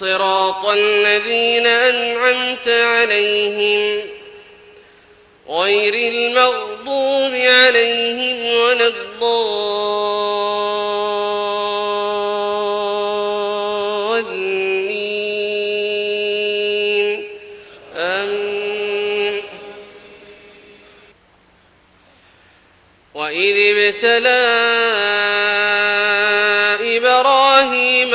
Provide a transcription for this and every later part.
صراط الذين أنعمت عليهم غير المغضوب عليهم ولا الضالين. آمين. وإذ ابتلى إبراهيم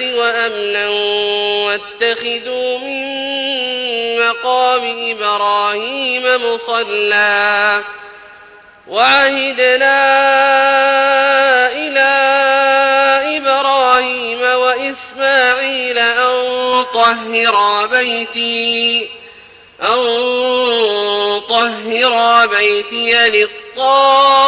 وأمنا واتخذوا من مقام إبراهيم مصلى وعهدنا إلى إبراهيم وإسماعيل أن طهرا بيتي أن طهرا بيتي للطائفين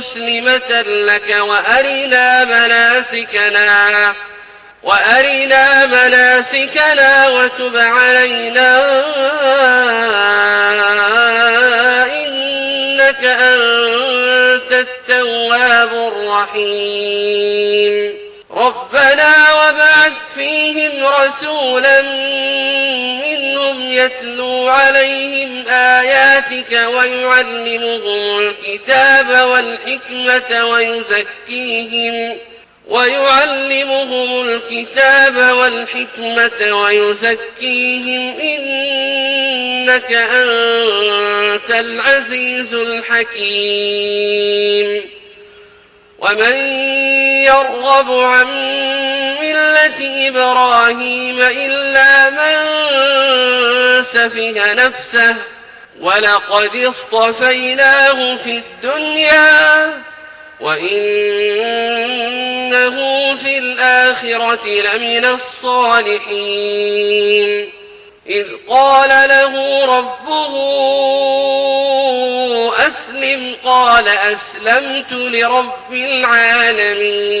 مسلمة لك وأرنا مناسكنا وأرنا مناسكنا وتب علينا. إنك أنت التواب الرحيم. ربنا وبعث فيهم رسولا منهم يتلو عليهم آياتك ويعلمهم الكتاب والحكمة ويزكيهم ويعلمهم الكتاب والحكمة ويزكيهم إنك أنت العزيز الحكيم. ومن يرغب عن ملة إبراهيم إلا من سفه نفسه ولقد اصطفيناه في الدنيا وإنه في الآخرة لمن الصالحين. إذ قال له ربه أسلم قال أسلمت لرب العالمين.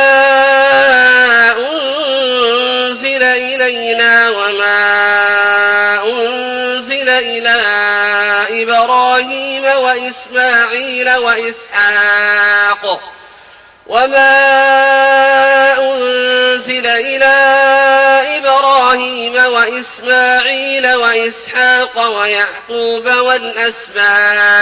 إلينا وما أنزل إلى إبراهيم وإسماعيل وإسحاق وما أنزل إلى إبراهيم وإسماعيل وإسحاق ويعقوب والأسباط